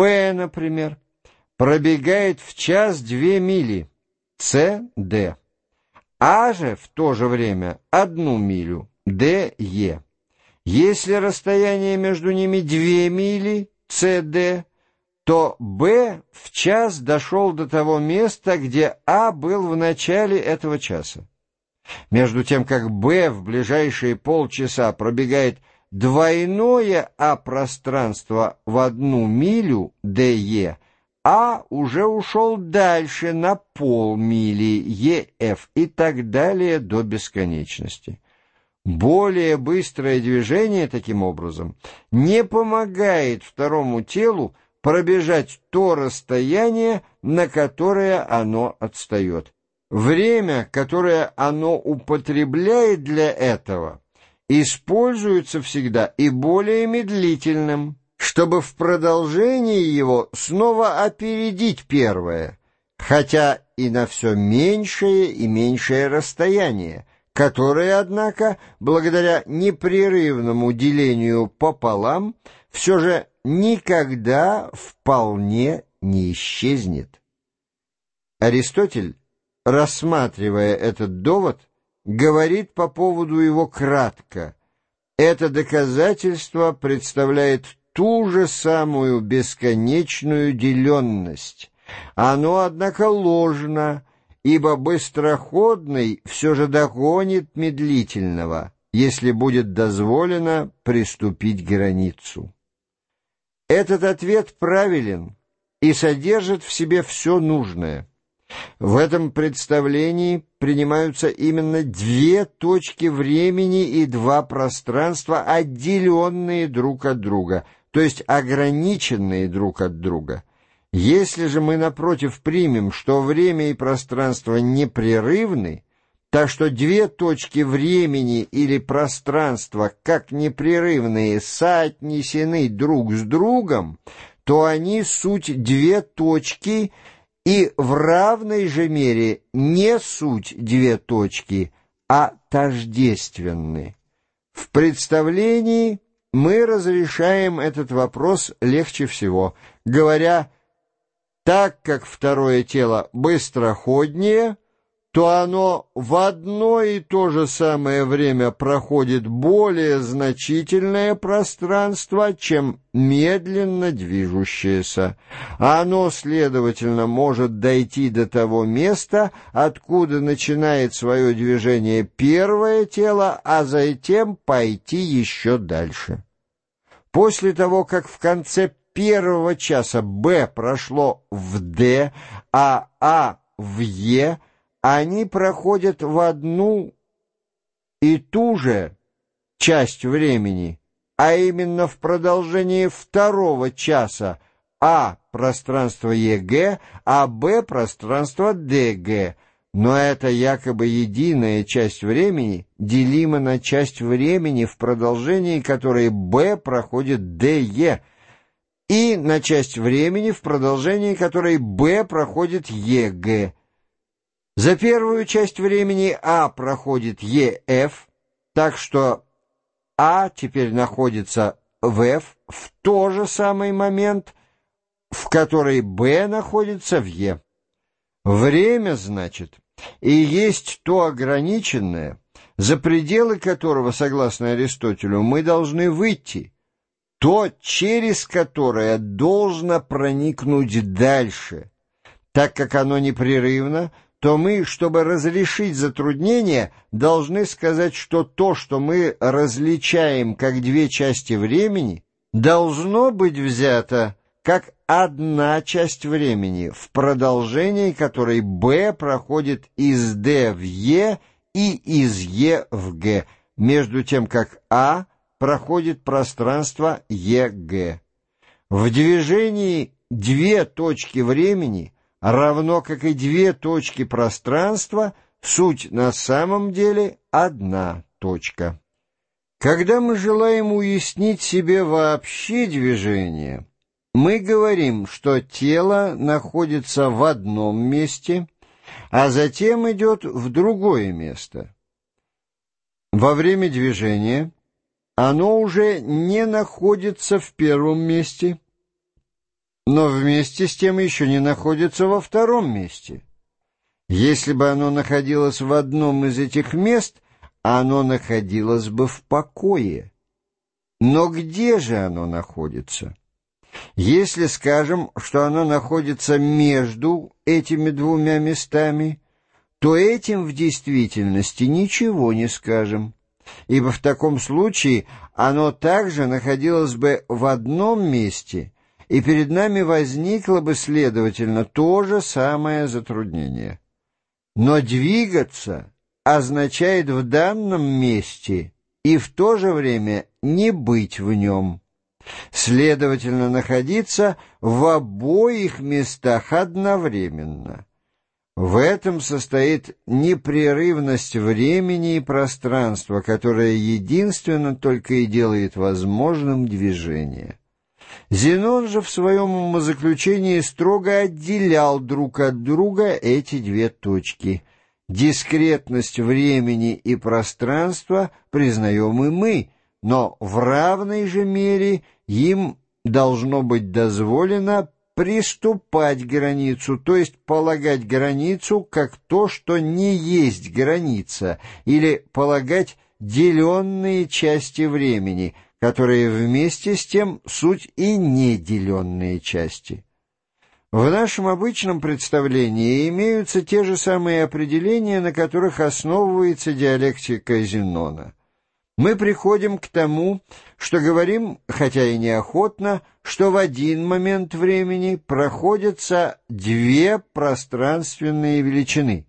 Б, например, пробегает в час две мили, С, Д. А же в то же время одну милю, Д, Е. Если расстояние между ними две мили, С, Д, то Б в час дошел до того места, где А был в начале этого часа. Между тем, как Б в ближайшие полчаса пробегает двойное А-пространство в одну милю ДЕ, А уже ушел дальше на полмили ЕФ и так далее до бесконечности. Более быстрое движение, таким образом, не помогает второму телу пробежать то расстояние, на которое оно отстает. Время, которое оно употребляет для этого, используется всегда и более медлительным, чтобы в продолжении его снова опередить первое, хотя и на все меньшее и меньшее расстояние, которое, однако, благодаря непрерывному делению пополам, все же никогда вполне не исчезнет. Аристотель рассматривая этот довод, говорит по поводу его кратко. Это доказательство представляет ту же самую бесконечную деленность. Оно, однако, ложно, ибо быстроходный все же догонит медлительного, если будет дозволено приступить границу. Этот ответ правилен и содержит в себе все нужное. В этом представлении принимаются именно две точки времени и два пространства, отделенные друг от друга, то есть ограниченные друг от друга. Если же мы, напротив, примем, что время и пространство непрерывны, так что две точки времени или пространства, как непрерывные, соотнесены друг с другом, то они суть две точки – и в равной же мере не суть две точки, а тождественны. В представлении мы разрешаем этот вопрос легче всего, говоря, так как второе тело быстроходнее – то оно в одно и то же самое время проходит более значительное пространство, чем медленно движущееся. Оно, следовательно, может дойти до того места, откуда начинает свое движение первое тело, а затем пойти еще дальше. После того, как в конце первого часа Б прошло в Д, а А в Е – они проходят в одну и ту же часть времени, а именно в продолжении второго часа А – пространство ЕГ, а Б – пространство ДГ, но эта якобы единая часть времени делима на часть времени, в продолжении которой Б проходит ДЕ, и на часть времени, в продолжении которой Б проходит ЕГ. За первую часть времени А проходит ЕФ, так что А теперь находится в F в тот же самый момент, в который Б находится в Е. Время, значит, и есть то ограниченное, за пределы которого, согласно Аристотелю, мы должны выйти, то, через которое должно проникнуть дальше, так как оно непрерывно, то мы, чтобы разрешить затруднение, должны сказать, что то, что мы различаем как две части времени, должно быть взято как одна часть времени, в продолжении которой b проходит из d в e и из e в g, между тем как a проходит пространство EG. В движении две точки времени – равно как и две точки пространства, суть на самом деле одна точка. Когда мы желаем уяснить себе вообще движение, мы говорим, что тело находится в одном месте, а затем идет в другое место. Во время движения оно уже не находится в первом месте, но вместе с тем еще не находится во втором месте. Если бы оно находилось в одном из этих мест, оно находилось бы в покое. Но где же оно находится? Если скажем, что оно находится между этими двумя местами, то этим в действительности ничего не скажем, ибо в таком случае оно также находилось бы в одном месте, и перед нами возникло бы, следовательно, то же самое затруднение. Но двигаться означает в данном месте и в то же время не быть в нем. Следовательно, находиться в обоих местах одновременно. В этом состоит непрерывность времени и пространства, которая единственно только и делает возможным движение. Зенон же в своем умозаключении строго отделял друг от друга эти две точки. Дискретность времени и пространства признаем и мы, но в равной же мере им должно быть дозволено приступать границу, то есть полагать границу как то, что не есть граница, или полагать деленные части времени, которые вместе с тем суть и неделенные части. В нашем обычном представлении имеются те же самые определения, на которых основывается диалектика Зенона мы приходим к тому, что говорим, хотя и неохотно, что в один момент времени проходятся две пространственные величины.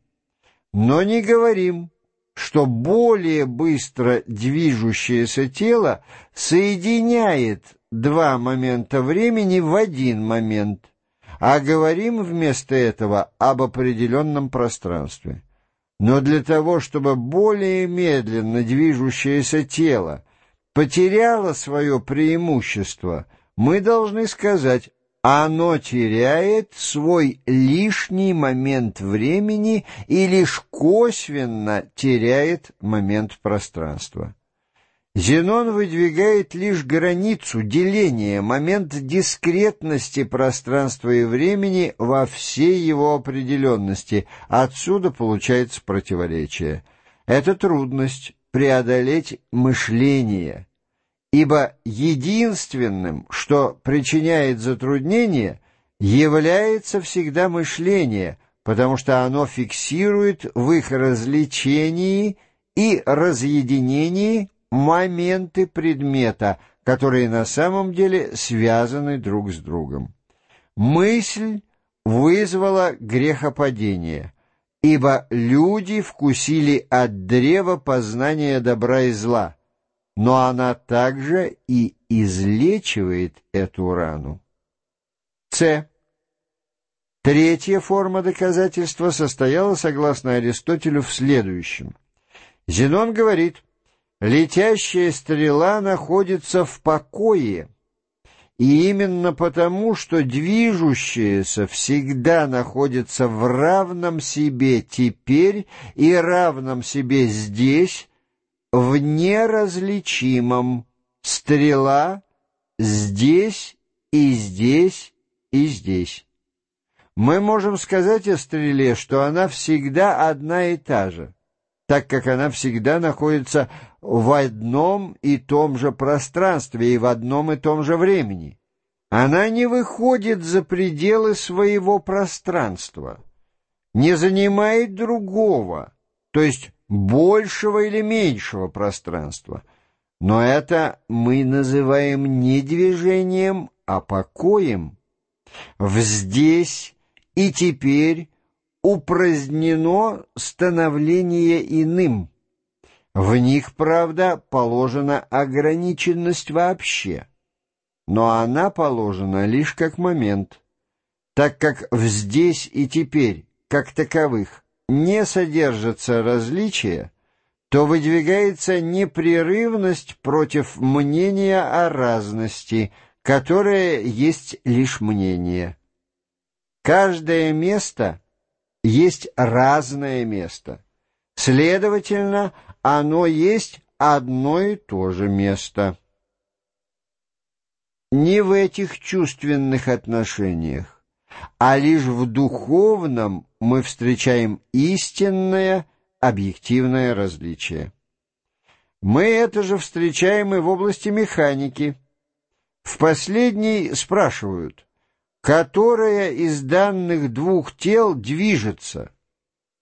Но не говорим, что более быстро движущееся тело соединяет два момента времени в один момент, а говорим вместо этого об определенном пространстве. Но для того, чтобы более медленно движущееся тело потеряло свое преимущество, мы должны сказать, оно теряет свой лишний момент времени и лишь косвенно теряет момент пространства. Зенон выдвигает лишь границу деления, момент дискретности пространства и времени во всей его определенности. Отсюда получается противоречие. Это трудность преодолеть мышление, ибо единственным, что причиняет затруднение, является всегда мышление, потому что оно фиксирует в их развлечении и разъединении моменты предмета, которые на самом деле связаны друг с другом. Мысль вызвала грехопадение, ибо люди вкусили от древа познания добра и зла, но она также и излечивает эту рану. С. Третья форма доказательства состояла, согласно Аристотелю, в следующем. Зенон говорит – Летящая стрела находится в покое, и именно потому, что движущаяся всегда находится в равном себе теперь и равном себе здесь, в неразличимом стрела здесь и здесь и здесь. Мы можем сказать о стреле, что она всегда одна и та же так как она всегда находится в одном и том же пространстве и в одном и том же времени. Она не выходит за пределы своего пространства, не занимает другого, то есть большего или меньшего пространства. Но это мы называем не движением, а покоем. В здесь и теперь упразднено становление иным. В них, правда, положена ограниченность вообще, но она положена лишь как момент, так как в «здесь» и «теперь» как таковых не содержатся различия, то выдвигается непрерывность против мнения о разности, которое есть лишь мнение. Каждое место — есть разное место. Следовательно, оно есть одно и то же место. не в этих чувственных отношениях, а лишь в духовном мы встречаем истинное объективное различие. Мы это же встречаем и в области механики. В последней спрашивают, которая из данных двух тел движется.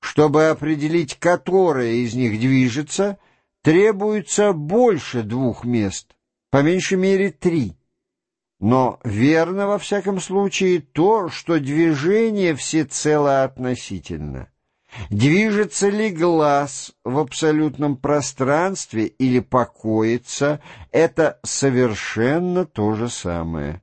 Чтобы определить, которая из них движется, требуется больше двух мест, по меньшей мере три. Но верно во всяком случае то, что движение всецело относительно. Движется ли глаз в абсолютном пространстве или покоится, это совершенно то же самое.